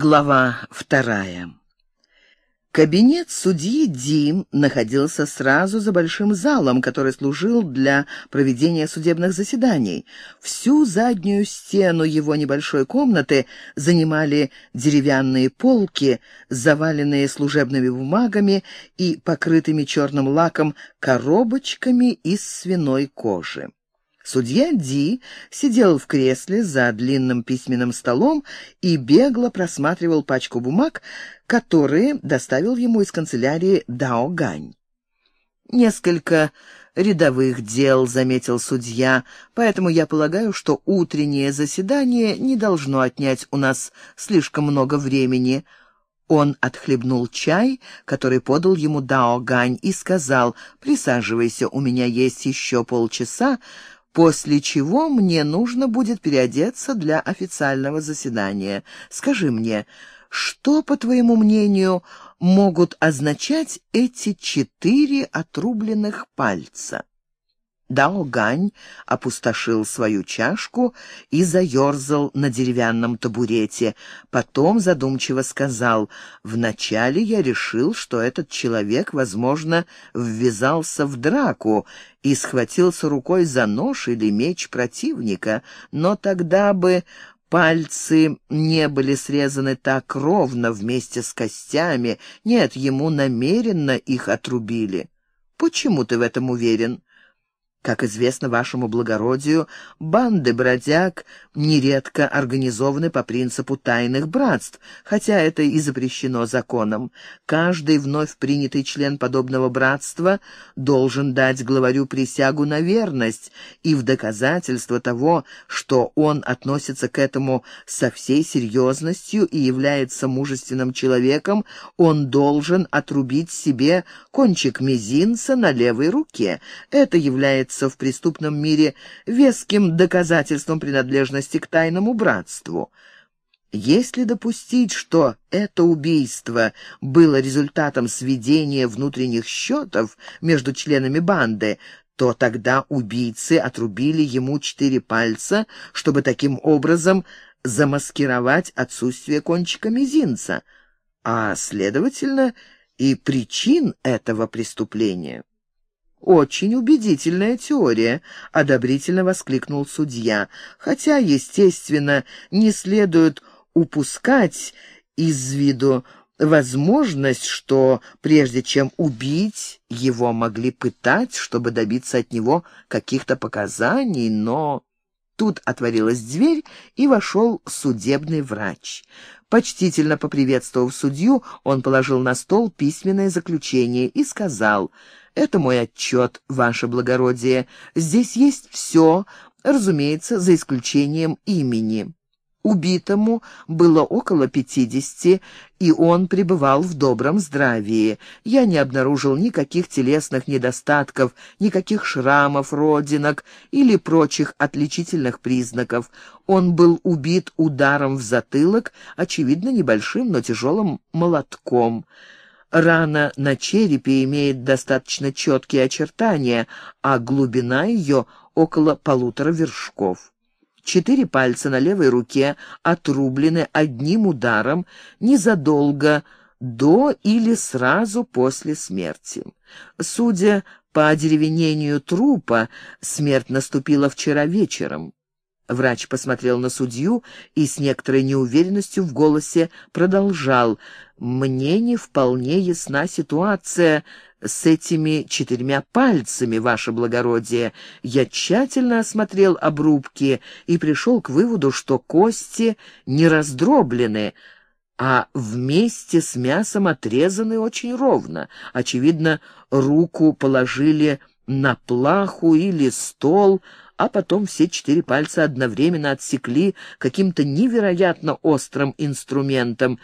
Глава вторая. Кабинет судьи Дим находился сразу за большим залом, который служил для проведения судебных заседаний. Всю заднюю стену его небольшой комнаты занимали деревянные полки, заваленные служебными бумагами и покрытыми черным лаком коробочками из свиной кожи. Судья Ди сидел в кресле за длинным письменным столом и бегло просматривал пачку бумаг, которые доставил ему из канцелярии Дао Гань. Несколько рядовых дел, заметил судья, поэтому я полагаю, что утреннее заседание не должно отнять у нас слишком много времени. Он отхлебнул чай, который подал ему Дао Гань, и сказал, «Присаживайся, у меня есть еще полчаса, после чего мне нужно будет переодеться для официального заседания. Скажи мне, что, по твоему мнению, могут означать эти четыре отрубленных пальца?» Дао Гань опустошил свою чашку и заерзал на деревянном табурете. Потом задумчиво сказал, «Вначале я решил, что этот человек, возможно, ввязался в драку и схватился рукой за нож или меч противника, но тогда бы Пальцы не были срезаны так ровно вместе с костями. Нет, ему намеренно их отрубили. Почему ты в этом уверен? Как известно вашему благородию, банды бродяг нередко организованы по принципу тайных братств, хотя это и запрещено законом. Каждый вновь принятый член подобного братства должен дать главарю присягу на верность, и в доказательство того, что он относится к этому со всей серьезностью и является мужественным человеком, он должен отрубить себе кончик мизинца на левой руке. Это является является в преступном мире веским доказательством принадлежности к тайному братству. Если допустить, что это убийство было результатом сведения внутренних счетов между членами банды, то тогда убийцы отрубили ему четыре пальца, чтобы таким образом замаскировать отсутствие кончика мизинца, а, следовательно, и причин этого преступления. «Очень убедительная теория», — одобрительно воскликнул судья. «Хотя, естественно, не следует упускать из виду возможность, что прежде чем убить, его могли пытать, чтобы добиться от него каких-то показаний, но...» Тут отворилась дверь, и вошел судебный врач. Почтительно поприветствовав судью, он положил на стол письменное заключение и сказал это мой отчет, ваше благородие. Здесь есть все, разумеется, за исключением имени. Убитому было около пятидесяти, и он пребывал в добром здравии. Я не обнаружил никаких телесных недостатков, никаких шрамов, родинок или прочих отличительных признаков. Он был убит ударом в затылок, очевидно, небольшим, но тяжелым молотком. Рана на черепе имеет достаточно четкие очертания, а глубина ее около полутора вершков. Четыре пальца на левой руке отрублены одним ударом незадолго до или сразу после смерти. Судя по одеревенению трупа, смерть наступила вчера вечером. Врач посмотрел на судью и с некоторой неуверенностью в голосе продолжал. «Мне не вполне ясна ситуация с этими четырьмя пальцами, ваше благородие. Я тщательно осмотрел обрубки и пришел к выводу, что кости не раздроблены, а вместе с мясом отрезаны очень ровно. Очевидно, руку положили на плаху или стол, а потом все четыре пальца одновременно отсекли каким-то невероятно острым инструментом.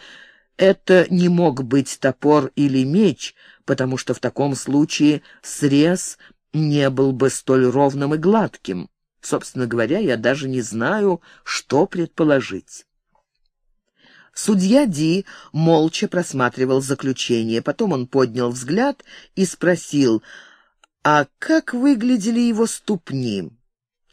Это не мог быть топор или меч, потому что в таком случае срез не был бы столь ровным и гладким. Собственно говоря, я даже не знаю, что предположить. Судья Ди молча просматривал заключение. Потом он поднял взгляд и спросил, а как выглядели его ступни?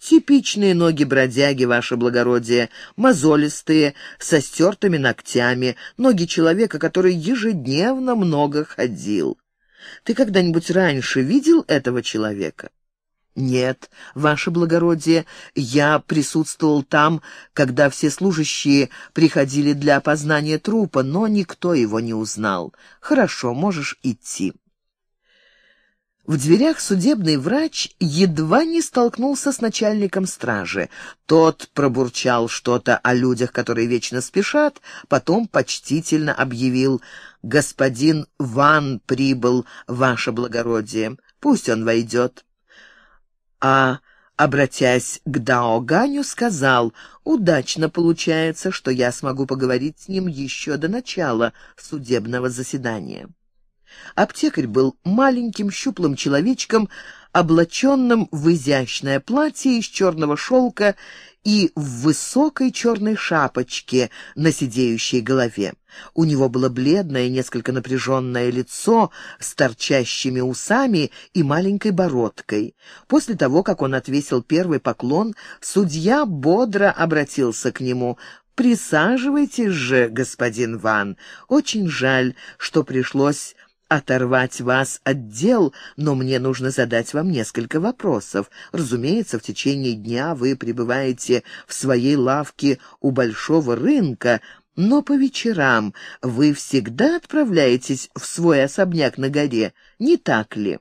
Типичные ноги бродяги, ваше благородие, мозолистые, со стертыми ногтями, ноги человека, который ежедневно много ходил. Ты когда-нибудь раньше видел этого человека? «Нет, ваше благородие, я присутствовал там, когда все служащие приходили для опознания трупа, но никто его не узнал. Хорошо, можешь идти». В дверях судебный врач едва не столкнулся с начальником стражи. Тот пробурчал что-то о людях, которые вечно спешат, потом почтительно объявил «Господин Ван прибыл, ваше благородие, пусть он войдет». А, обратясь к Дао Ганю, сказал «Удачно получается, что я смогу поговорить с ним еще до начала судебного заседания». Аптекарь был маленьким щуплым человечком, облаченным в изящное платье из черного шелка и в высокой черной шапочке на сидеющей голове. У него было бледное, несколько напряженное лицо с торчащими усами и маленькой бородкой. После того, как он отвесил первый поклон, судья бодро обратился к нему. «Присаживайтесь же, господин Ван. Очень жаль, что пришлось оторвать вас от дел, но мне нужно задать вам несколько вопросов. Разумеется, в течение дня вы пребываете в своей лавке у большого рынка, но по вечерам вы всегда отправляетесь в свой особняк на горе, не так ли?»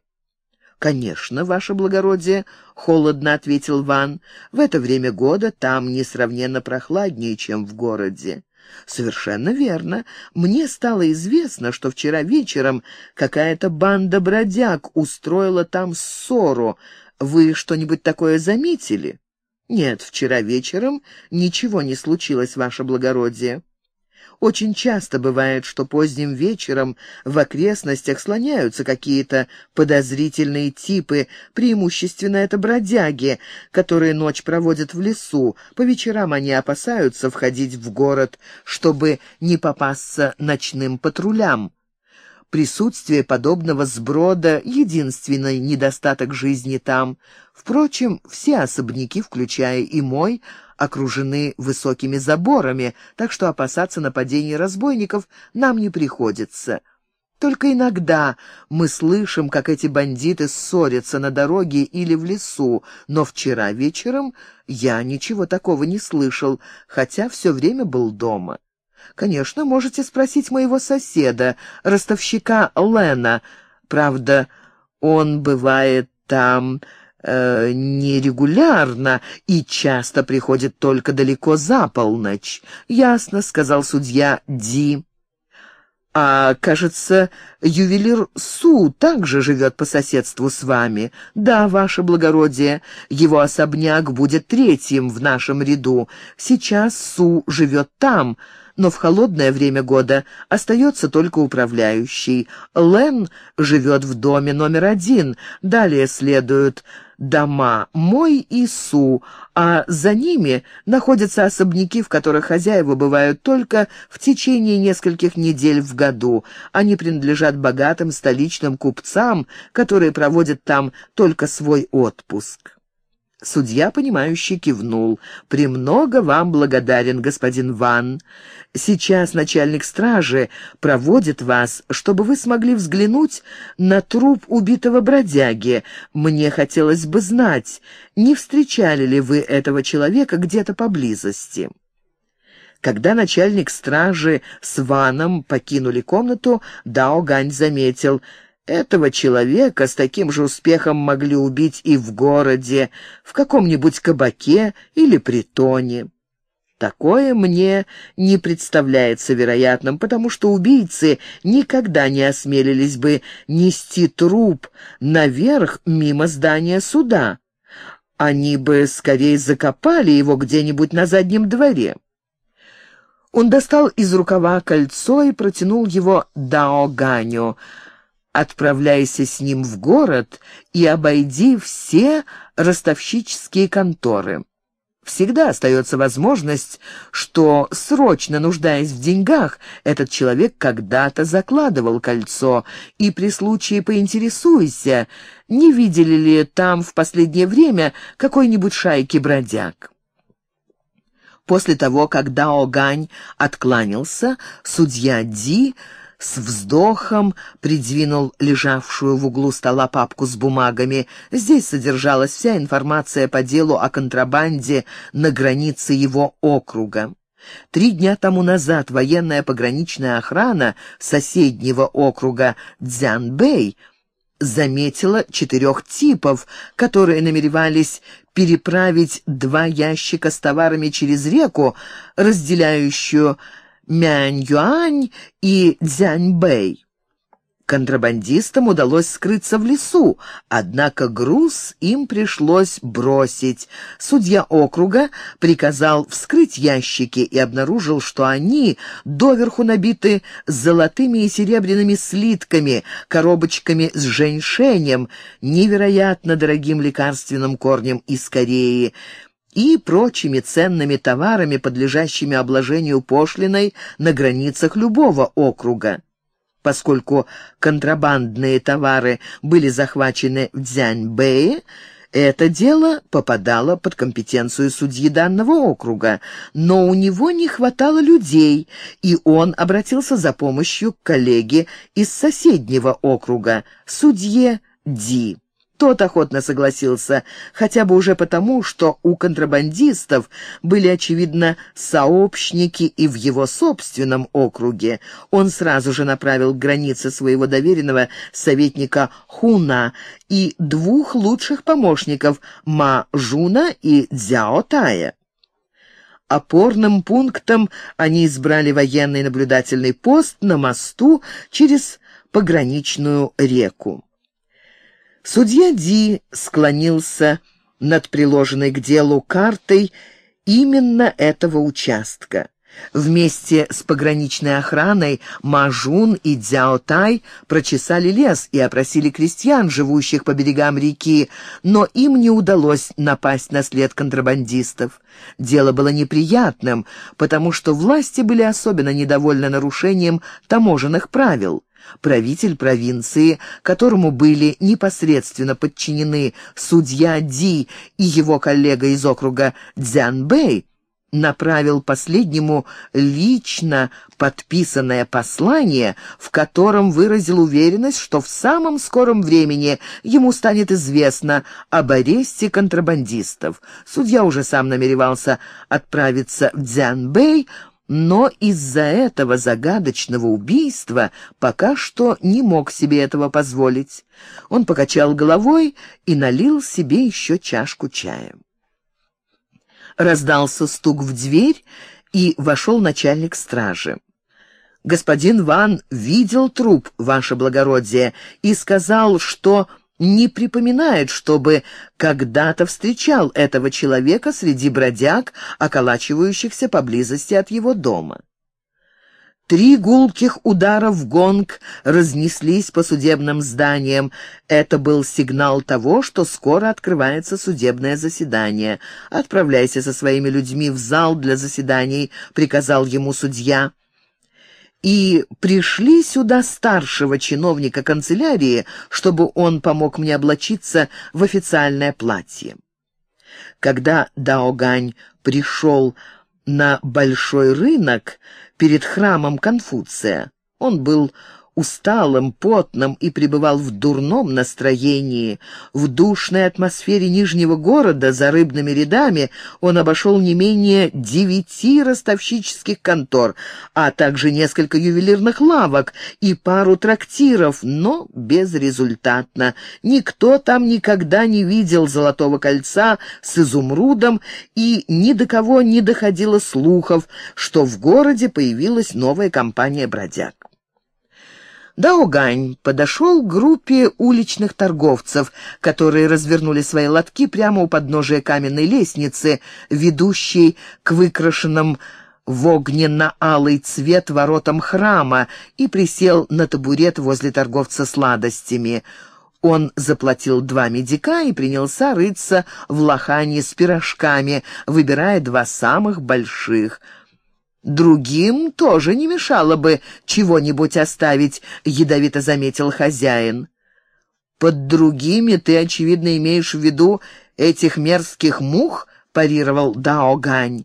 «Конечно, ваше благородие», — холодно ответил Ван. «В это время года там несравненно прохладнее, чем в городе». «Совершенно верно. Мне стало известно, что вчера вечером какая-то банда бродяг устроила там ссору. Вы что-нибудь такое заметили?» «Нет, вчера вечером ничего не случилось, ваше благородие». Очень часто бывает, что поздним вечером в окрестностях слоняются какие-то подозрительные типы, преимущественно это бродяги, которые ночь проводят в лесу. По вечерам они опасаются входить в город, чтобы не попасться ночным патрулям. Присутствие подобного сброда — единственный недостаток жизни там. Впрочем, все особняки, включая и мой, окружены высокими заборами, так что опасаться нападений разбойников нам не приходится. Только иногда мы слышим, как эти бандиты ссорятся на дороге или в лесу, но вчера вечером я ничего такого не слышал, хотя все время был дома. Конечно, можете спросить моего соседа, ростовщика Лена. Правда, он бывает там э, нерегулярно и часто приходит только далеко за полночь. «Ясно», — сказал судья Ди. «А, кажется, ювелир Су также живет по соседству с вами. Да, ваше благородие, его особняк будет третьим в нашем ряду. Сейчас Су живет там, но в холодное время года остается только управляющий. Лен живет в доме номер один, далее следуют дома Мой и Су, а за ними находятся особняки, в которых хозяева бывают только в течение нескольких недель в году. Они принадлежат богатым столичным купцам, которые проводят там только свой отпуск. Судья, понимающий, кивнул. «Премного вам благодарен, господин Ван. Сейчас начальник стражи проводит вас, чтобы вы смогли взглянуть на труп убитого бродяги. Мне хотелось бы знать, не встречали ли вы этого человека где-то поблизости?» Когда начальник стражи с Ваном покинули комнату, Дао Гань заметил — этого человека с таким же успехом могли убить и в городе, в каком-нибудь кабаке или притоне. Такое мне не представляется вероятным, потому что убийцы никогда не осмелились бы нести труп наверх мимо здания суда. Они бы скорее закопали его где-нибудь на заднем дворе. Он достал из рукава кольцо и протянул его Дао Ганю — Отправляйся с ним в город и обойди все ростовщические конторы. всегда остается возможность, что, срочно нуждаясь в деньгах, этот человек когда-то закладывал кольцо, и при случае поинтересуйся, не видели ли там в последнее время какой-нибудь шайки бродяг. После того, как Дао Гань откланялся, судья Ди с вздохом придвинул лежавшую в углу стола папку с бумагами. Здесь содержалась вся информация по делу о контрабанде на границе его округа. Три дня тому назад военная пограничная охрана соседнего округа Дзянбэй заметила четырех типов, которые намеревались переправить два ящика с товарами через реку, разделяющую Мянь-Юань и Дзянь-Бэй. Контрабандистам удалось скрыться в лесу, однако груз им пришлось бросить. Судья округа приказал вскрыть ящики и обнаружил, что они доверху набиты золотыми и серебряными слитками, коробочками с женьшенем, невероятно дорогим лекарственным корнем из Кореи, и прочими ценными товарами, подлежащими обложению пошлиной на границах любого округа. Поскольку контрабандные товары были захвачены в Дзяньбэе, это дело попадало под компетенцию судьи данного округа, но у него не хватало людей, и он обратился за помощью к коллеге из соседнего округа, судье Ди. Тот охотно согласился, хотя бы уже потому, что у контрабандистов были, очевидно, сообщники и в его собственном округе. Он сразу же направил к границе своего доверенного советника Хуна и двух лучших помощников Ма Жуна и Дзяо Тая. Опорным пунктом они избрали военный наблюдательный пост на мосту через пограничную реку. Судья Ди склонился над приложенной к делу картой именно этого участка. Вместе с пограничной охраной Мажун и Дзяотай прочесали лес и опросили крестьян, живущих по берегам реки, но им не удалось напасть на след контрабандистов. Дело было неприятным, потому что власти были особенно недовольны нарушением таможенных правил. Правитель провинции, которому были непосредственно подчинены судья Ди и его коллега из округа Дзянбэй, направил последнему лично подписанное послание, в котором выразил уверенность, что в самом скором времени ему станет известно об аресте контрабандистов. Судья уже сам намеревался отправиться в Дзянбэй, но из-за этого загадочного убийства пока что не мог себе этого позволить. Он покачал головой и налил себе еще чашку чая. Раздался стук в дверь, и вошел начальник стражи. «Господин Ван видел труп, ваше благородие, и сказал, что не припоминает, чтобы когда-то встречал этого человека среди бродяг, околачивающихся поблизости от его дома. Три гулких удара в гонг разнеслись по судебным зданиям. Это был сигнал того, что скоро открывается судебное заседание. «Отправляйся со своими людьми в зал для заседаний», — приказал ему судья и пришли сюда старшего чиновника канцелярии, чтобы он помог мне облачиться в официальное платье. Когда Даогань пришел на большой рынок перед храмом Конфуция, он был усталым, потным и пребывал в дурном настроении. В душной атмосфере Нижнего города за рыбными рядами он обошел не менее девяти ростовщических контор, а также несколько ювелирных лавок и пару трактиров, но безрезультатно. Никто там никогда не видел золотого кольца с изумрудом, и ни до кого не доходило слухов, что в городе появилась новая компания бродяг. Даугань подошел к группе уличных торговцев, которые развернули свои лотки прямо у подножия каменной лестницы, ведущей к выкрашенным в огненно-алый цвет воротам храма, и присел на табурет возле торговца сладостями. Он заплатил два медика и принялся рыться в лохане с пирожками, выбирая два самых больших. «Другим тоже не мешало бы чего-нибудь оставить», — ядовито заметил хозяин. «Под другими ты, очевидно, имеешь в виду этих мерзких мух?» — парировал Дао Гань.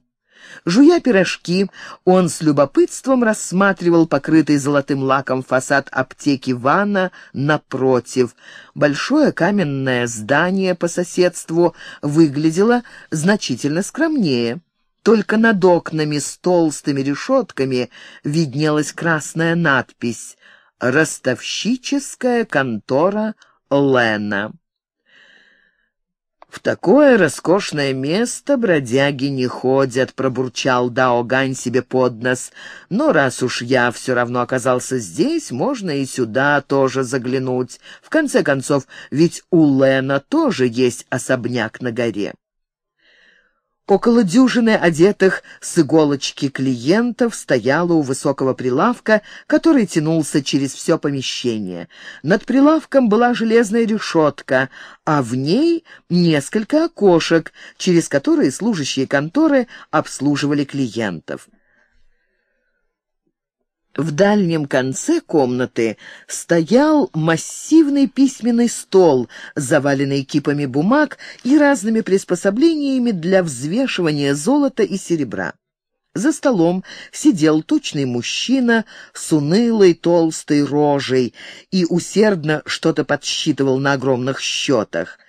Жуя пирожки, он с любопытством рассматривал покрытый золотым лаком фасад аптеки Ванна напротив. Большое каменное здание по соседству выглядело значительно скромнее. Только над окнами с толстыми решетками виднелась красная надпись «Ростовщическая контора Лена». «В такое роскошное место бродяги не ходят», — пробурчал Дао себе под нос. «Но раз уж я все равно оказался здесь, можно и сюда тоже заглянуть. В конце концов, ведь у Лена тоже есть особняк на горе». Около дюжины одетых с иголочки клиентов стояло у высокого прилавка, который тянулся через все помещение. Над прилавком была железная решетка, а в ней несколько окошек, через которые служащие конторы обслуживали клиентов. В дальнем конце комнаты стоял массивный письменный стол, заваленный кипами бумаг и разными приспособлениями для взвешивания золота и серебра. За столом сидел тучный мужчина с унылой толстой рожей и усердно что-то подсчитывал на огромных счетах.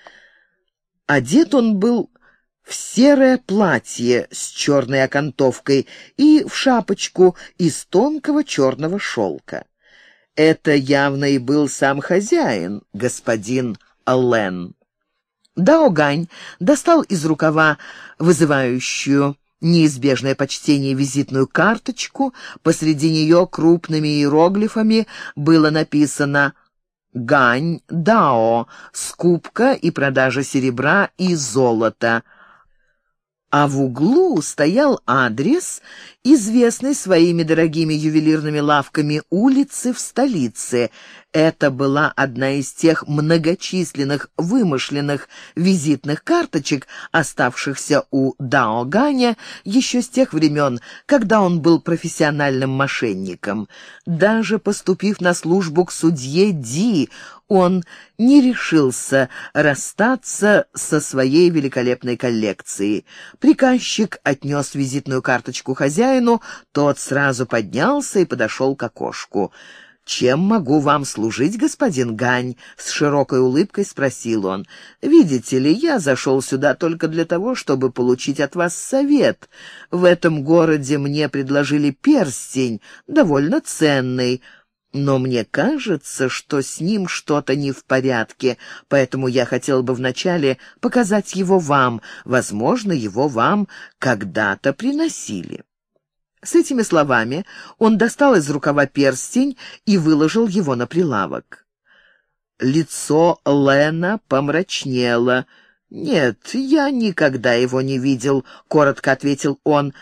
Одет он был в серое платье с черной окантовкой и в шапочку из тонкого черного шелка. Это явно и был сам хозяин, господин Аллен. Даогань достал из рукава вызывающую неизбежное почтение визитную карточку, посреди нее крупными иероглифами было написано «Гань Дао. Скупка и продажа серебра и золота» а в углу стоял адрес, известный своими дорогими ювелирными лавками улицы в столице. Это была одна из тех многочисленных вымышленных визитных карточек, оставшихся у Дао Ганя еще с тех времен, когда он был профессиональным мошенником. Даже поступив на службу к судье Ди, он не решился расстаться со своей великолепной коллекцией. Приказчик отнес визитную карточку хозяину, тот сразу поднялся и подошел к окошку. «Чем могу вам служить, господин Гань?» — с широкой улыбкой спросил он. «Видите ли, я зашел сюда только для того, чтобы получить от вас совет. В этом городе мне предложили перстень, довольно ценный». Но мне кажется, что с ним что-то не в порядке, поэтому я хотел бы вначале показать его вам. Возможно, его вам когда-то приносили». С этими словами он достал из рукава перстень и выложил его на прилавок. Лицо Лена помрачнело. «Нет, я никогда его не видел», — коротко ответил он,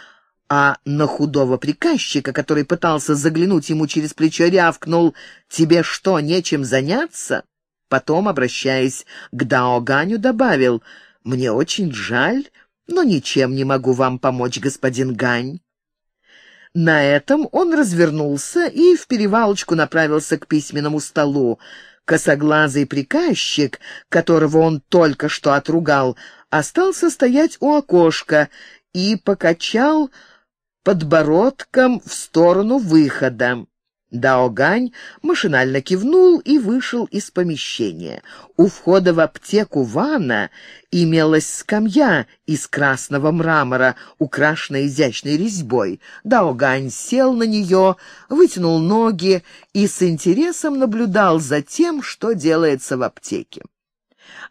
а на худого приказчика, который пытался заглянуть ему через плечо, рявкнул «Тебе что, нечем заняться?» Потом, обращаясь к Дао Ганю, добавил «Мне очень жаль, но ничем не могу вам помочь, господин Гань». На этом он развернулся и в перевалочку направился к письменному столу. Косоглазый приказчик, которого он только что отругал, остался стоять у окошка и покачал подбородком в сторону выхода. Даогань машинально кивнул и вышел из помещения. У входа в аптеку Вана имелась скамья из красного мрамора, украшенная изящной резьбой. Даогань сел на нее, вытянул ноги и с интересом наблюдал за тем, что делается в аптеке.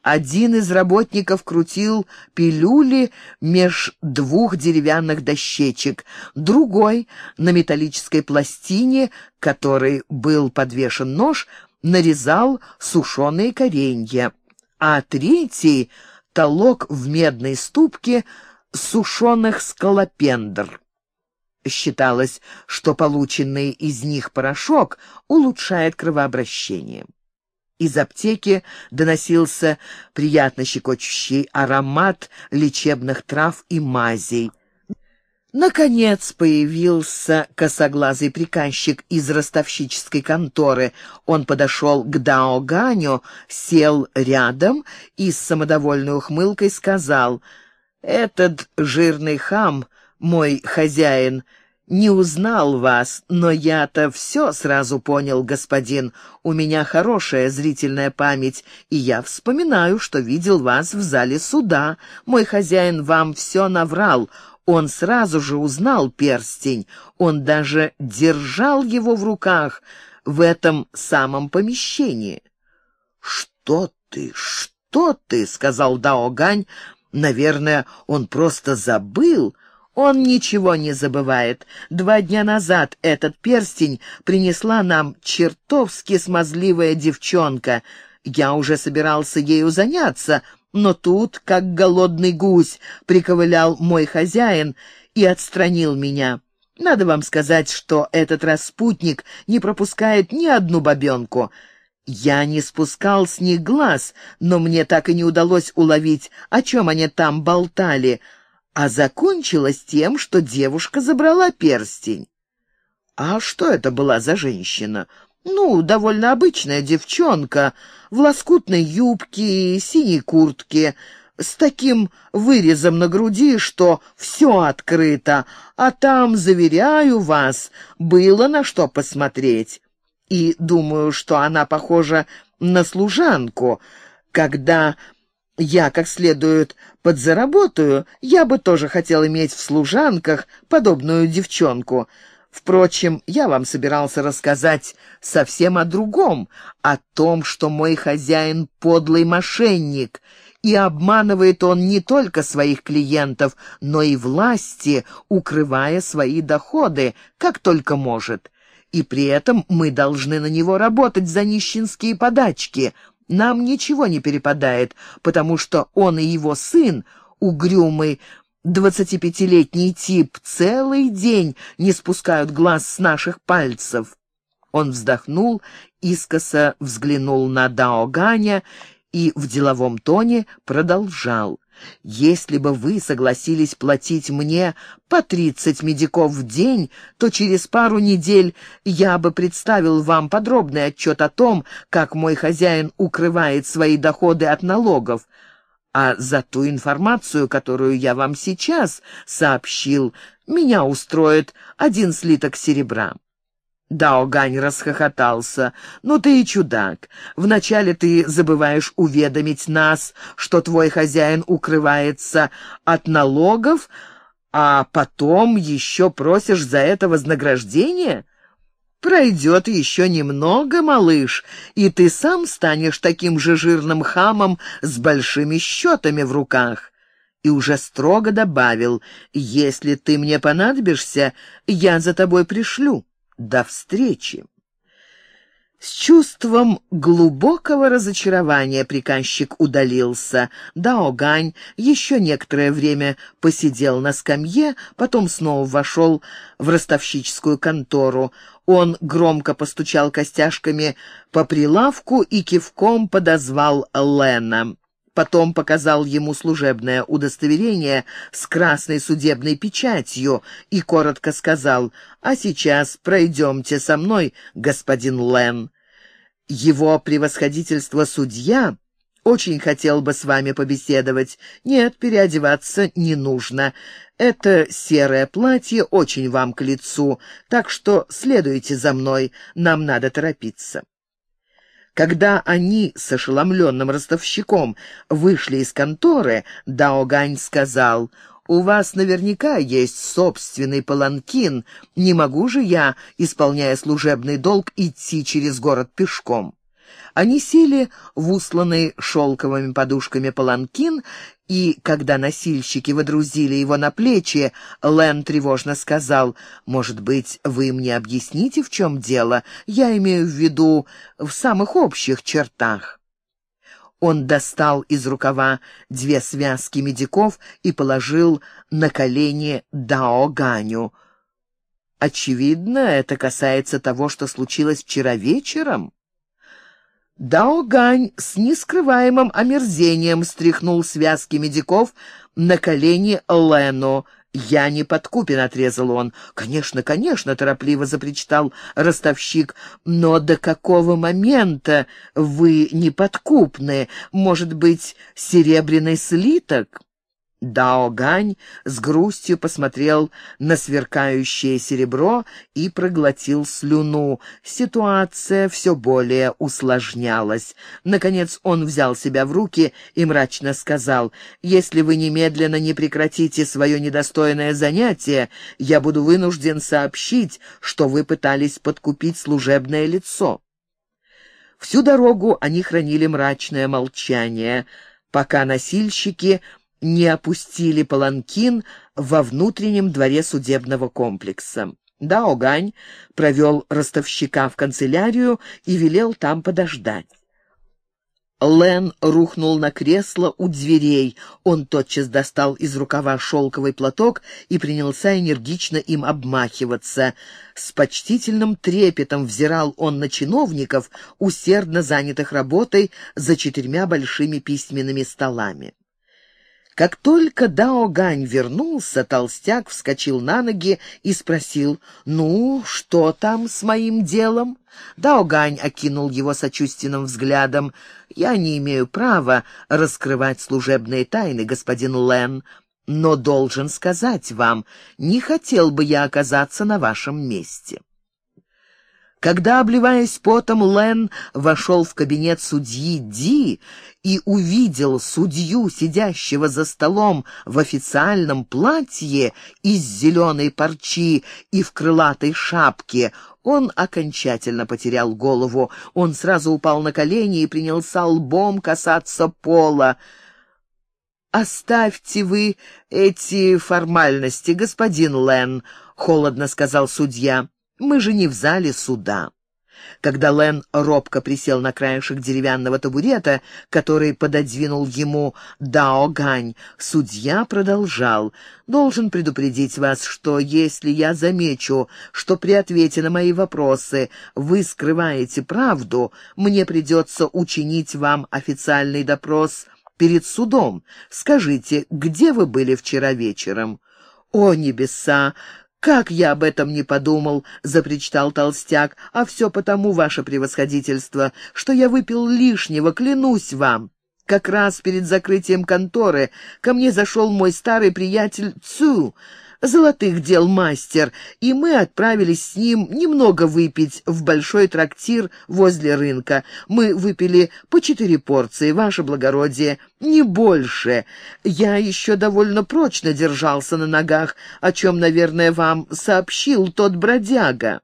Один из работников крутил пилюли меж двух деревянных дощечек, другой на металлической пластине, которой был подвешен нож, нарезал сушеные коренья, а третий толок в медной ступке сушеных скалопендр. Считалось, что полученный из них порошок улучшает кровообращение. Из аптеки доносился приятно щекочущий аромат лечебных трав и мазей. Наконец появился косоглазый приказчик из ростовщической конторы. Он подошел к Дао Ганю, сел рядом и с самодовольной ухмылкой сказал, «Этот жирный хам, мой хозяин, — не узнал вас, но я-то все сразу понял, господин. У меня хорошая зрительная память, и я вспоминаю, что видел вас в зале суда. Мой хозяин вам все наврал. Он сразу же узнал перстень. Он даже держал его в руках в этом самом помещении. «Что ты, что ты?» — сказал Дао Гань. «Наверное, он просто забыл». Он ничего не забывает. Два дня назад этот перстень принесла нам чертовски смазливая девчонка. Я уже собирался ею заняться, но тут, как голодный гусь, приковылял мой хозяин и отстранил меня. Надо вам сказать, что этот распутник не пропускает ни одну бабенку. Я не спускал с них глаз, но мне так и не удалось уловить, о чем они там болтали — а закончилось тем, что девушка забрала перстень. А что это была за женщина? Ну, довольно обычная девчонка, в лоскутной юбке и синей куртке, с таким вырезом на груди, что все открыто, а там, заверяю вас, было на что посмотреть. И думаю, что она похожа на служанку, когда я как следует подзаработаю, я бы тоже хотел иметь в служанках подобную девчонку. Впрочем, я вам собирался рассказать совсем о другом, о том, что мой хозяин подлый мошенник, и обманывает он не только своих клиентов, но и власти, укрывая свои доходы, как только может. И при этом мы должны на него работать за нищенские подачки — нам ничего не перепадает, потому что он и его сын, угрюмый, двадцатипятилетний тип, целый день не спускают глаз с наших пальцев». Он вздохнул, искоса взглянул на Дао Ганя и в деловом тоне продолжал. Если бы вы согласились платить мне по тридцать медиков в день, то через пару недель я бы представил вам подробный отчет о том, как мой хозяин укрывает свои доходы от налогов. А за ту информацию, которую я вам сейчас сообщил, меня устроит один слиток серебра. Даогань расхохотался. «Ну ты и чудак. Вначале ты забываешь уведомить нас, что твой хозяин укрывается от налогов, а потом еще просишь за это вознаграждение?» Пройдет еще немного, малыш, и ты сам станешь таким же жирным хамом с большими счетами в руках. И уже строго добавил, если ты мне понадобишься, я за тобой пришлю. До встречи. С чувством глубокого разочарования приказчик удалился. Дао Гань еще некоторое время посидел на скамье, потом снова вошел в ростовщическую контору. Он громко постучал костяшками по прилавку и кивком подозвал Лена. Потом показал ему служебное удостоверение с красной судебной печатью и коротко сказал «А сейчас пройдемте со мной, господин Лен. Его превосходительство судья очень хотел бы с вами побеседовать. Нет, переодеваться не нужно. Это серое платье очень вам к лицу, так что следуйте за мной, нам надо торопиться». Когда они с ошеломленным ростовщиком вышли из конторы, Даогань сказал, «У вас наверняка есть собственный паланкин. Не могу же я, исполняя служебный долг, идти через город пешком». Они сели в усланный шелковыми подушками паланкин, и, когда носильщики водрузили его на плечи, Лэн тревожно сказал, «Может быть, вы мне объясните, в чем дело? Я имею в виду в самых общих чертах». Он достал из рукава две связки медиков и положил на колени Дао Ганю. «Очевидно, это касается того, что случилось вчера вечером». Даогань с нескрываемым омерзением стряхнул связки медиков на колени Лену. «Я не подкупен», — отрезал он. «Конечно, конечно», — торопливо запричитал ростовщик. «Но до какого момента вы не подкупны? Может быть, серебряный слиток?» Дао Гань с грустью посмотрел на сверкающее серебро и проглотил слюну. Ситуация все более усложнялась. Наконец он взял себя в руки и мрачно сказал, «Если вы немедленно не прекратите свое недостойное занятие, я буду вынужден сообщить, что вы пытались подкупить служебное лицо». Всю дорогу они хранили мрачное молчание, пока носильщики не опустили паланкин во внутреннем дворе судебного комплекса. Дао Гань провел ростовщика в канцелярию и велел там подождать. Лен рухнул на кресло у дверей. Он тотчас достал из рукава шелковый платок и принялся энергично им обмахиваться. С почтительным трепетом взирал он на чиновников, усердно занятых работой за четырьмя большими письменными столами. Как только Дао Гань вернулся, толстяк вскочил на ноги и спросил, «Ну, что там с моим делом?» Дао Гань окинул его сочувственным взглядом. «Я не имею права раскрывать служебные тайны, господин Лен, но должен сказать вам, не хотел бы я оказаться на вашем месте». Когда, обливаясь потом, Лен вошел в кабинет судьи Ди и увидел судью, сидящего за столом в официальном платье из зеленой парчи и в крылатой шапке, он окончательно потерял голову. Он сразу упал на колени и принялся лбом касаться пола. «Оставьте вы эти формальности, господин Лен», — холодно сказал судья. Мы же не в зале суда. Когда Лен робко присел на краешек деревянного табурета, который пододвинул ему Дао Гань, судья продолжал. «Должен предупредить вас, что если я замечу, что при ответе на мои вопросы вы скрываете правду, мне придется учинить вам официальный допрос перед судом. Скажите, где вы были вчера вечером?» «О, небеса! «Как я об этом не подумал!» — запричитал толстяк. «А все потому, ваше превосходительство, что я выпил лишнего, клянусь вам!» Как раз перед закрытием конторы ко мне зашел мой старый приятель Цу, золотых дел мастер, и мы отправились с ним немного выпить в большой трактир возле рынка. Мы выпили по четыре порции, ваше благородие, не больше. Я еще довольно прочно держался на ногах, о чем, наверное, вам сообщил тот бродяга.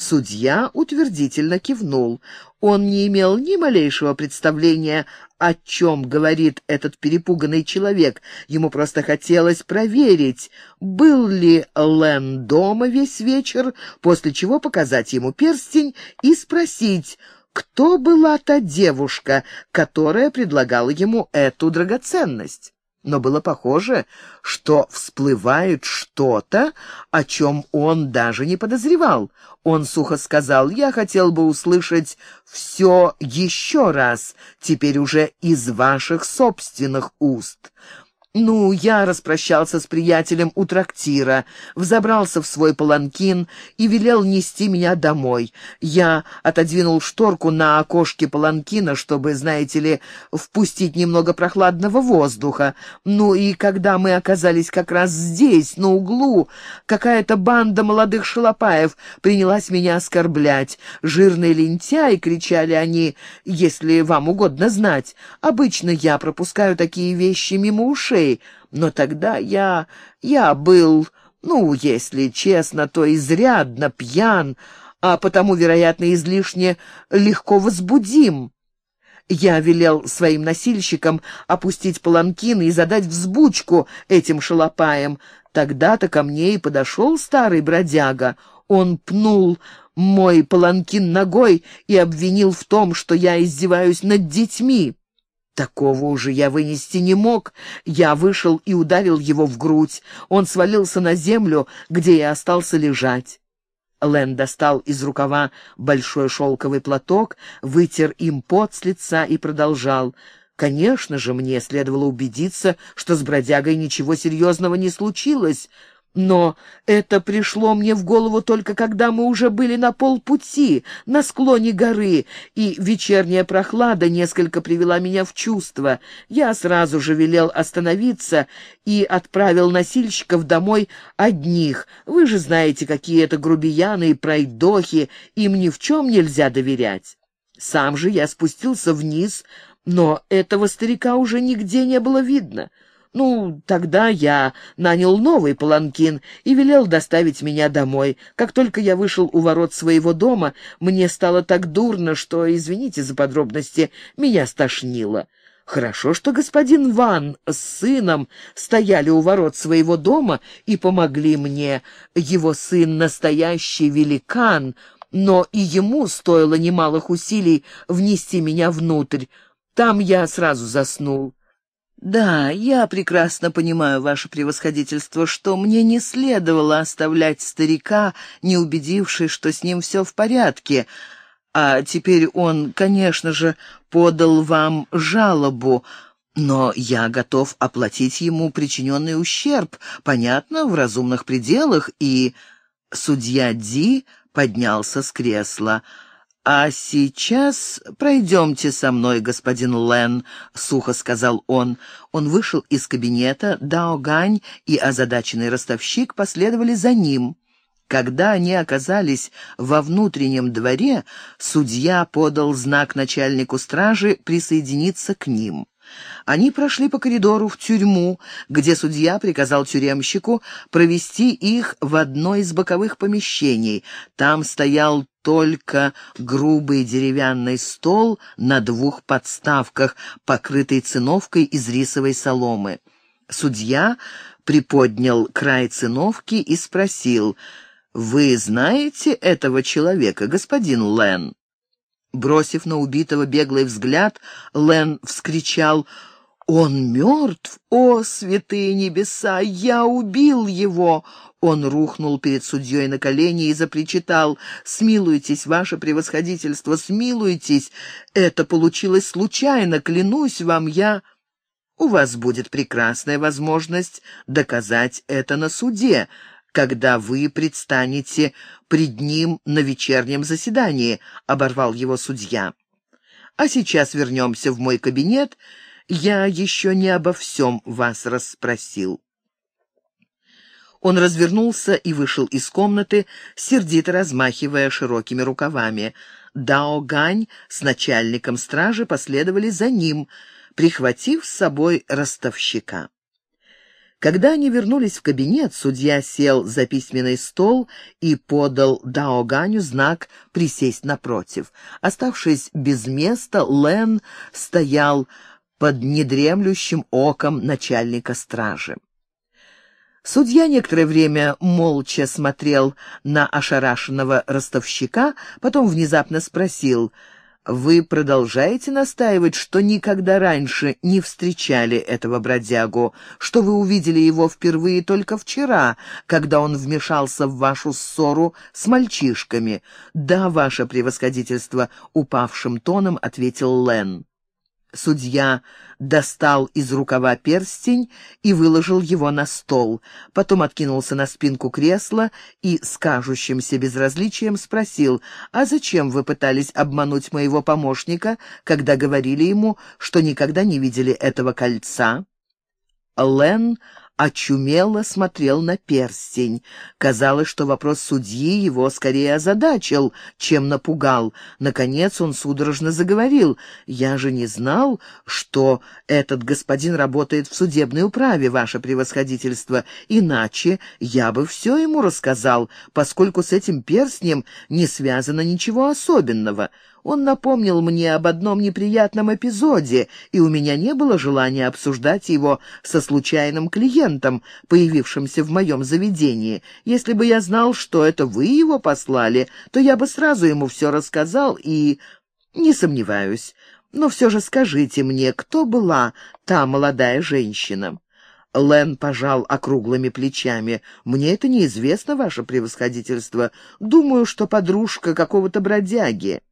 Судья утвердительно кивнул. Он не имел ни малейшего представления, о чем говорит этот перепуганный человек. Ему просто хотелось проверить, был ли Лен дома весь вечер, после чего показать ему перстень и спросить, кто была та девушка, которая предлагала ему эту драгоценность но было похоже, что всплывает что-то, о чем он даже не подозревал. Он сухо сказал, «Я хотел бы услышать все еще раз, теперь уже из ваших собственных уст. Ну, я распрощался с приятелем у трактира, взобрался в свой паланкин и велел нести меня домой. Я отодвинул шторку на окошке паланкина, чтобы, знаете ли, впустить немного прохладного воздуха. Ну и когда мы оказались как раз здесь, на углу, какая-то банда молодых шалопаев принялась меня оскорблять. «Жирный лентяй!» — кричали они, если вам угодно знать. Обычно я пропускаю такие вещи мимо ушей, ушей, но тогда я... я был, ну, если честно, то изрядно пьян, а потому, вероятно, излишне легко возбудим. Я велел своим носильщикам опустить паланкин и задать взбучку этим шалопаям. Тогда-то ко мне и подошел старый бродяга. Он пнул мой паланкин ногой и обвинил в том, что я издеваюсь над детьми. Такого уже я вынести не мог. Я вышел и ударил его в грудь. Он свалился на землю, где я остался лежать. Лэн достал из рукава большой шелковый платок, вытер им пот с лица и продолжал. «Конечно же, мне следовало убедиться, что с бродягой ничего серьезного не случилось». Но это пришло мне в голову только когда мы уже были на полпути, на склоне горы, и вечерняя прохлада несколько привела меня в чувство. Я сразу же велел остановиться и отправил носильщиков домой одних. Вы же знаете, какие это грубияны и пройдохи, им ни в чем нельзя доверять. Сам же я спустился вниз, но этого старика уже нигде не было видно. Ну, тогда я нанял новый паланкин и велел доставить меня домой. Как только я вышел у ворот своего дома, мне стало так дурно, что, извините за подробности, меня стошнило. Хорошо, что господин Ван с сыном стояли у ворот своего дома и помогли мне. Его сын настоящий великан, но и ему стоило немалых усилий внести меня внутрь. Там я сразу заснул. «Да, я прекрасно понимаю, ваше превосходительство, что мне не следовало оставлять старика, не убедившись, что с ним все в порядке. А теперь он, конечно же, подал вам жалобу, но я готов оплатить ему причиненный ущерб, понятно, в разумных пределах, и...» Судья Ди поднялся с кресла. «А сейчас пройдемте со мной, господин Лен», — сухо сказал он. Он вышел из кабинета, Дао Гань и озадаченный ростовщик последовали за ним. Когда они оказались во внутреннем дворе, судья подал знак начальнику стражи присоединиться к ним. Они прошли по коридору в тюрьму, где судья приказал тюремщику провести их в одно из боковых помещений. Там стоял только грубый деревянный стол на двух подставках, покрытый циновкой из рисовой соломы. Судья приподнял край циновки и спросил, «Вы знаете этого человека, господин Лен?» Бросив на убитого беглый взгляд, Лен вскричал «Он мертв? О, святые небеса! Я убил его!» Он рухнул перед судьей на колени и запричитал «Смилуйтесь, ваше превосходительство, смилуйтесь! Это получилось случайно, клянусь вам, я...» «У вас будет прекрасная возможность доказать это на суде», когда вы предстанете пред ним на вечернем заседании», — оборвал его судья. «А сейчас вернемся в мой кабинет. Я еще не обо всем вас расспросил». Он развернулся и вышел из комнаты, сердито размахивая широкими рукавами. Дао Гань с начальником стражи последовали за ним, прихватив с собой ростовщика. Когда они вернулись в кабинет, судья сел за письменный стол и подал Даоганю знак «присесть напротив». Оставшись без места, Лен стоял под недремлющим оком начальника стражи. Судья некоторое время молча смотрел на ошарашенного ростовщика, потом внезапно спросил — вы продолжаете настаивать, что никогда раньше не встречали этого бродягу, что вы увидели его впервые только вчера, когда он вмешался в вашу ссору с мальчишками? Да, ваше превосходительство, упавшим тоном ответил Лен. Судья достал из рукава перстень и выложил его на стол. Потом откинулся на спинку кресла и с кажущимся безразличием спросил, «А зачем вы пытались обмануть моего помощника, когда говорили ему, что никогда не видели этого кольца?» Лен очумело смотрел на перстень. Казалось, что вопрос судьи его скорее озадачил, чем напугал. Наконец он судорожно заговорил. «Я же не знал, что этот господин работает в судебной управе, ваше превосходительство. Иначе я бы все ему рассказал, поскольку с этим перстнем не связано ничего особенного». Он напомнил мне об одном неприятном эпизоде, и у меня не было желания обсуждать его со случайным клиентом, появившимся в моем заведении. Если бы я знал, что это вы его послали, то я бы сразу ему все рассказал и... Не сомневаюсь. Но все же скажите мне, кто была та молодая женщина?» Лен пожал округлыми плечами. «Мне это неизвестно, ваше превосходительство. Думаю, что подружка какого-то бродяги».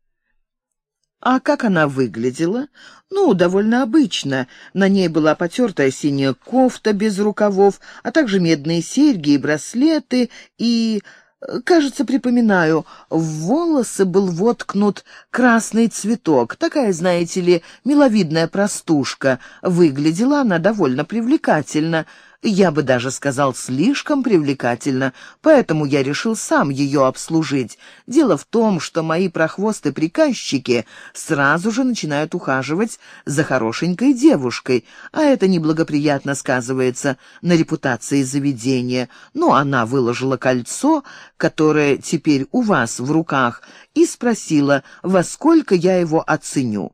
А как она выглядела? Ну, довольно обычно. На ней была потертая синяя кофта без рукавов, а также медные серьги и браслеты, и... Кажется, припоминаю, в волосы был воткнут красный цветок. Такая, знаете ли, миловидная простушка. Выглядела она довольно привлекательно я бы даже сказал, слишком привлекательна, поэтому я решил сам ее обслужить. Дело в том, что мои прохвосты-приказчики сразу же начинают ухаживать за хорошенькой девушкой, а это неблагоприятно сказывается на репутации заведения. Но она выложила кольцо, которое теперь у вас в руках, и спросила, во сколько я его оценю.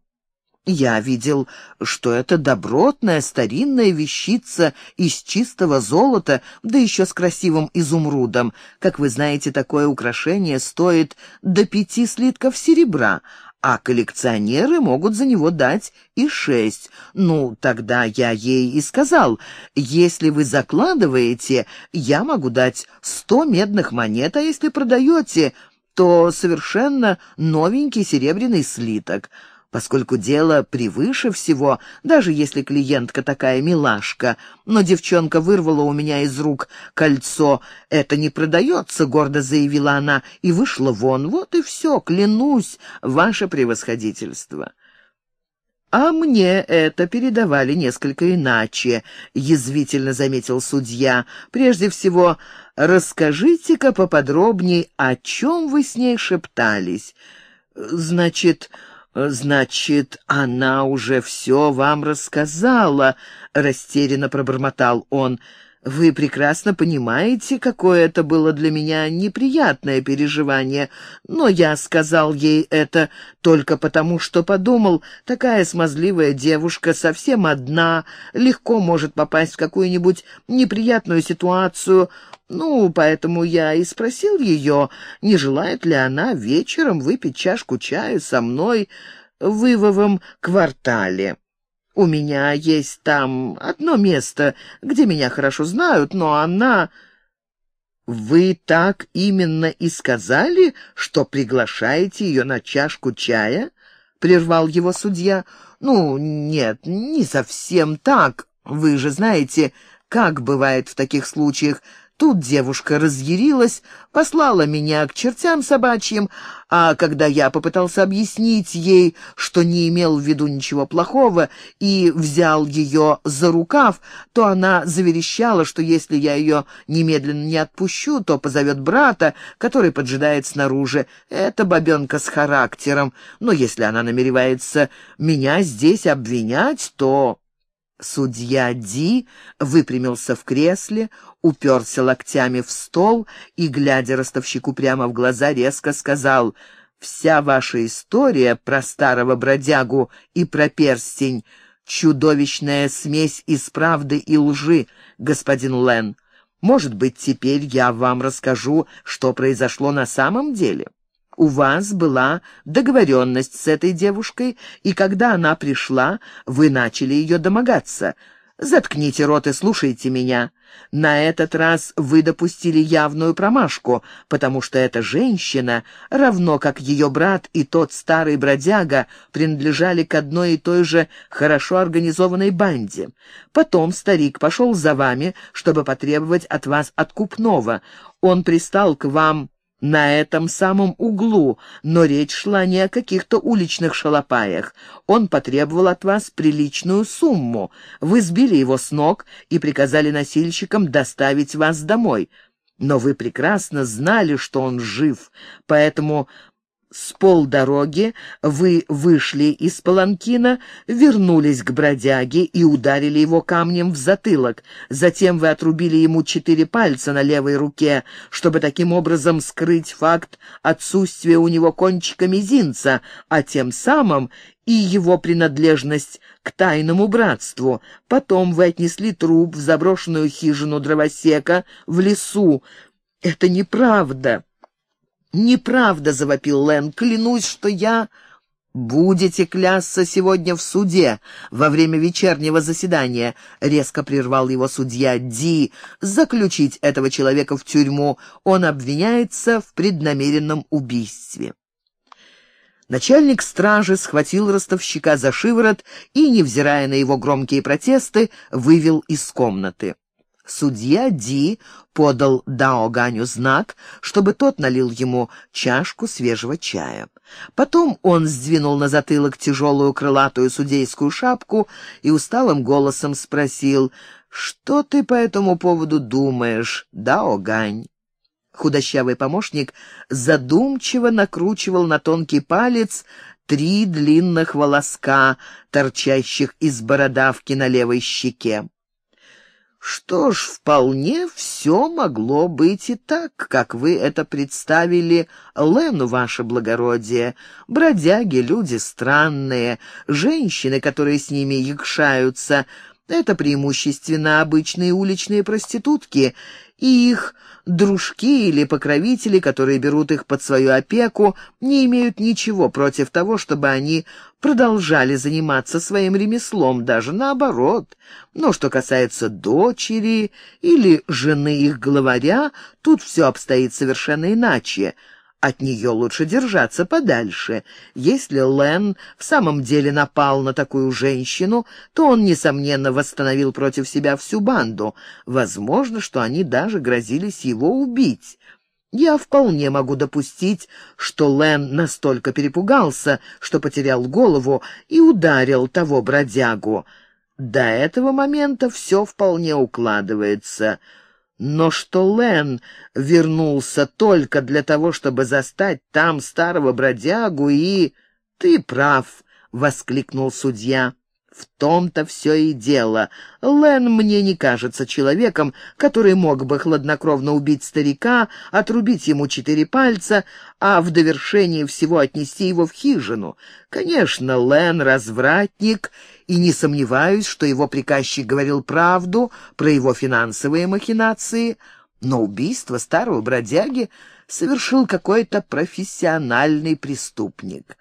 Я видел, что это добротная старинная вещица из чистого золота, да еще с красивым изумрудом. Как вы знаете, такое украшение стоит до пяти слитков серебра, а коллекционеры могут за него дать и шесть. Ну, тогда я ей и сказал, если вы закладываете, я могу дать сто медных монет, а если продаете, то совершенно новенький серебряный слиток». Поскольку дело превыше всего, даже если клиентка такая милашка, но девчонка вырвала у меня из рук кольцо. «Это не продается», — гордо заявила она, и вышла вон. «Вот и все, клянусь, ваше превосходительство». «А мне это передавали несколько иначе», — язвительно заметил судья. «Прежде всего, расскажите-ка поподробнее, о чем вы с ней шептались». «Значит...» «Значит, она уже все вам рассказала», — растерянно пробормотал он. «Вы прекрасно понимаете, какое это было для меня неприятное переживание, но я сказал ей это только потому, что подумал, такая смазливая девушка совсем одна, легко может попасть в какую-нибудь неприятную ситуацию, ну, поэтому я и спросил ее, не желает ли она вечером выпить чашку чая со мной в Ивовом квартале. У меня есть там одно место, где меня хорошо знают, но она... «Вы так именно и сказали, что приглашаете ее на чашку чая?» — прервал его судья. «Ну, нет, не совсем так. Вы же знаете, как бывает в таких случаях. Тут девушка разъярилась, послала меня к чертям собачьим, а когда я попытался объяснить ей, что не имел в виду ничего плохого, и взял ее за рукав, то она заверещала, что если я ее немедленно не отпущу, то позовет брата, который поджидает снаружи. Это бабенка с характером, но если она намеревается меня здесь обвинять, то... Судья Ди выпрямился в кресле, уперся локтями в стол и, глядя ростовщику прямо в глаза, резко сказал «Вся ваша история про старого бродягу и про перстень — чудовищная смесь из правды и лжи, господин Лен. Может быть, теперь я вам расскажу, что произошло на самом деле?» У вас была договоренность с этой девушкой, и когда она пришла, вы начали ее домогаться. Заткните рот и слушайте меня. На этот раз вы допустили явную промашку, потому что эта женщина, равно как ее брат и тот старый бродяга, принадлежали к одной и той же хорошо организованной банде. Потом старик пошел за вами, чтобы потребовать от вас откупного. Он пристал к вам на этом самом углу, но речь шла не о каких-то уличных шалопаях. Он потребовал от вас приличную сумму. Вы сбили его с ног и приказали носильщикам доставить вас домой. Но вы прекрасно знали, что он жив, поэтому с полдороги вы вышли из паланкина, вернулись к бродяге и ударили его камнем в затылок. Затем вы отрубили ему четыре пальца на левой руке, чтобы таким образом скрыть факт отсутствия у него кончика мизинца, а тем самым и его принадлежность к тайному братству. Потом вы отнесли труп в заброшенную хижину дровосека в лесу. Это неправда. «Неправда!» — завопил Лэн. «Клянусь, что я...» «Будете клясться сегодня в суде во время вечернего заседания», — резко прервал его судья Ди, — «заключить этого человека в тюрьму. Он обвиняется в преднамеренном убийстве». Начальник стражи схватил ростовщика за шиворот и, невзирая на его громкие протесты, вывел из комнаты. Судья Ди подал Дао Ганю знак, чтобы тот налил ему чашку свежего чая. Потом он сдвинул на затылок тяжелую крылатую судейскую шапку и усталым голосом спросил, «Что ты по этому поводу думаешь, Дао Гань?» Худощавый помощник задумчиво накручивал на тонкий палец три длинных волоска, торчащих из бородавки на левой щеке. Что ж, вполне все могло быть и так, как вы это представили Лену, ваше благородие. Бродяги, люди странные, женщины, которые с ними якшаются — это преимущественно обычные уличные проститутки и их дружки или покровители, которые берут их под свою опеку, не имеют ничего против того, чтобы они продолжали заниматься своим ремеслом, даже наоборот. Но что касается дочери или жены их главаря, тут все обстоит совершенно иначе — от нее лучше держаться подальше. Если Лен в самом деле напал на такую женщину, то он, несомненно, восстановил против себя всю банду. Возможно, что они даже грозились его убить. Я вполне могу допустить, что Лен настолько перепугался, что потерял голову и ударил того бродягу. До этого момента все вполне укладывается — но что Лен вернулся только для того, чтобы застать там старого бродягу и... «Ты прав», — воскликнул судья. В том-то все и дело. Лен мне не кажется человеком, который мог бы хладнокровно убить старика, отрубить ему четыре пальца, а в довершении всего отнести его в хижину. Конечно, Лен — развратник, и не сомневаюсь, что его приказчик говорил правду про его финансовые махинации, но убийство старого бродяги совершил какой-то профессиональный преступник.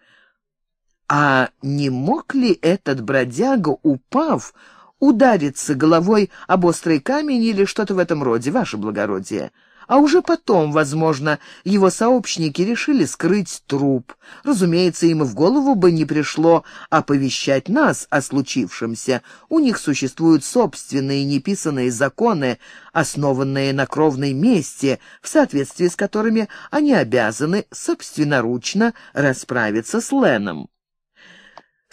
А не мог ли этот бродяга, упав, удариться головой об острый камень или что-то в этом роде, ваше благородие? А уже потом, возможно, его сообщники решили скрыть труп. Разумеется, им и в голову бы не пришло оповещать нас о случившемся. У них существуют собственные неписанные законы, основанные на кровной мести, в соответствии с которыми они обязаны собственноручно расправиться с Леном.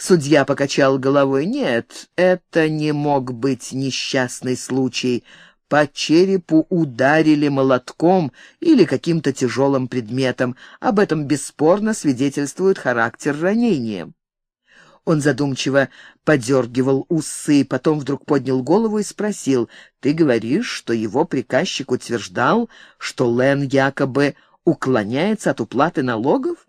Судья покачал головой. «Нет, это не мог быть несчастный случай. По черепу ударили молотком или каким-то тяжелым предметом. Об этом бесспорно свидетельствует характер ранения». Он задумчиво подергивал усы, потом вдруг поднял голову и спросил, «Ты говоришь, что его приказчик утверждал, что Лен якобы уклоняется от уплаты налогов?»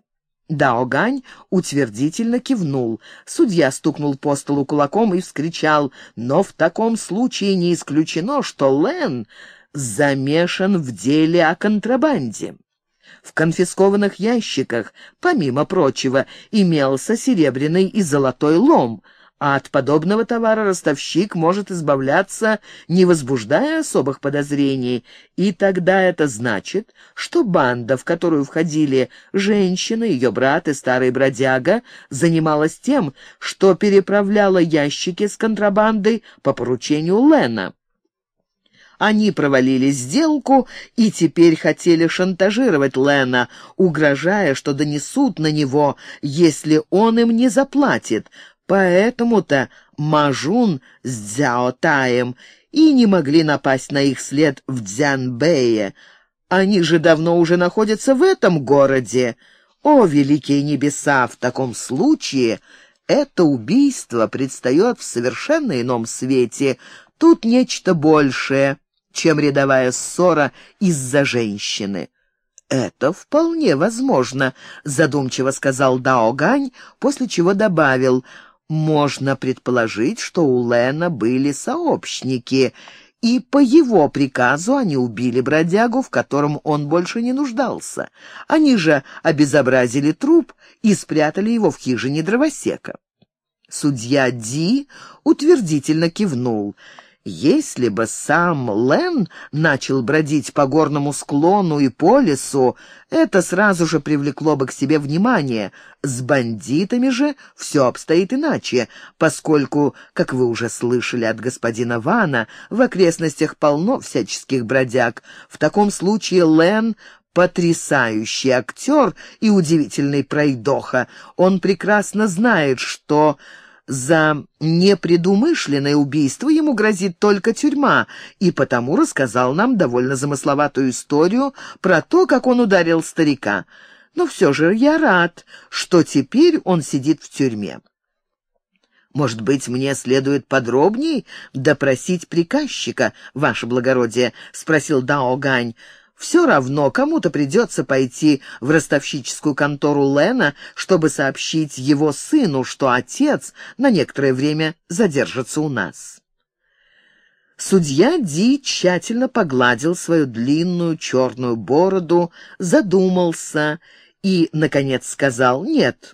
Даогань утвердительно кивнул. Судья стукнул по столу кулаком и вскричал, «Но в таком случае не исключено, что Лен замешан в деле о контрабанде». В конфискованных ящиках, помимо прочего, имелся серебряный и золотой лом — а от подобного товара ростовщик может избавляться, не возбуждая особых подозрений, и тогда это значит, что банда, в которую входили женщина, ее брат и старый бродяга, занималась тем, что переправляла ящики с контрабандой по поручению Лена. Они провалили сделку и теперь хотели шантажировать Лена, угрожая, что донесут на него, если он им не заплатит, Поэтому-то Мажун с Дзяотаем и не могли напасть на их след в Дзянбэе. Они же давно уже находятся в этом городе. О, великие небеса, в таком случае это убийство предстает в совершенно ином свете. Тут нечто большее, чем рядовая ссора из-за женщины. «Это вполне возможно», — задумчиво сказал Дао Гань, после чего добавил — можно предположить, что у Лена были сообщники, и по его приказу они убили бродягу, в котором он больше не нуждался. Они же обезобразили труп и спрятали его в хижине дровосека. Судья Ди утвердительно кивнул — если бы сам Лен начал бродить по горному склону и по лесу, это сразу же привлекло бы к себе внимание. С бандитами же все обстоит иначе, поскольку, как вы уже слышали от господина Вана, в окрестностях полно всяческих бродяг. В таком случае Лен потрясающий актер и удивительный пройдоха. Он прекрасно знает, что за непредумышленное убийство ему грозит только тюрьма, и потому рассказал нам довольно замысловатую историю про то, как он ударил старика. Но все же я рад, что теперь он сидит в тюрьме. Может быть, мне следует подробней допросить приказчика, ваше благородие, — спросил Дао Гань. Все равно кому-то придется пойти в ростовщическую контору Лена, чтобы сообщить его сыну, что отец на некоторое время задержится у нас. Судья Ди тщательно погладил свою длинную черную бороду, задумался и, наконец, сказал «Нет,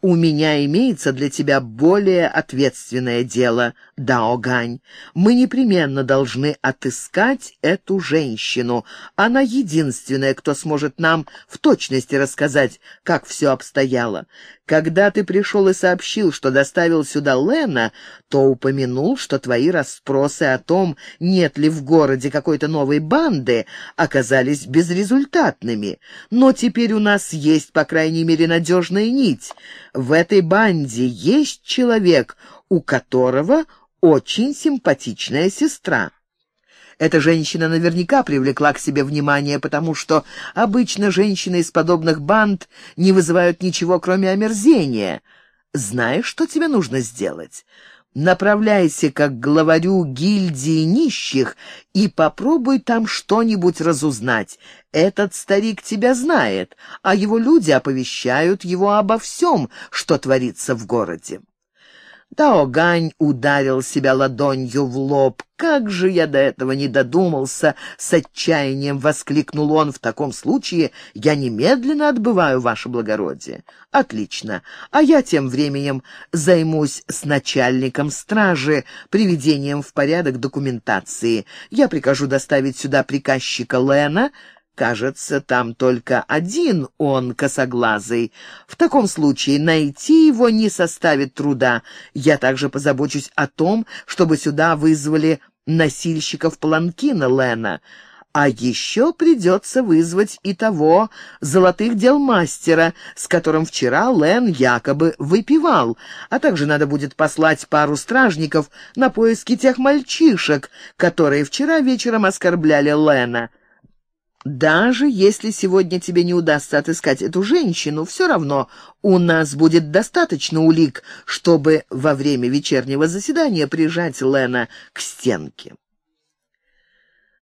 «У меня имеется для тебя более ответственное дело, Дао Гань. Мы непременно должны отыскать эту женщину. Она единственная, кто сможет нам в точности рассказать, как все обстояло. Когда ты пришел и сообщил, что доставил сюда Лена, то упомянул, что твои расспросы о том, нет ли в городе какой-то новой банды, оказались безрезультатными. Но теперь у нас есть, по крайней мере, надежная нить. В этой банде есть человек, у которого очень симпатичная сестра. Эта женщина наверняка привлекла к себе внимание, потому что обычно женщины из подобных банд не вызывают ничего, кроме омерзения. Знаешь, что тебе нужно сделать? Направляйся как главарю гильдии нищих и попробуй там что-нибудь разузнать. Этот старик тебя знает, а его люди оповещают его обо всем, что творится в городе. Таогань ударил себя ладонью в лоб. «Как же я до этого не додумался!» — с отчаянием воскликнул он. «В таком случае я немедленно отбываю ваше благородие». «Отлично. А я тем временем займусь с начальником стражи приведением в порядок документации. Я прикажу доставить сюда приказчика Лена, Кажется, там только один он косоглазый. В таком случае найти его не составит труда. Я также позабочусь о том, чтобы сюда вызвали носильщиков паланкина Лена. А еще придется вызвать и того золотых дел мастера, с которым вчера Лен якобы выпивал, а также надо будет послать пару стражников на поиски тех мальчишек, которые вчера вечером оскорбляли Лена. Даже если сегодня тебе не удастся отыскать эту женщину, все равно у нас будет достаточно улик, чтобы во время вечернего заседания прижать Лена к стенке.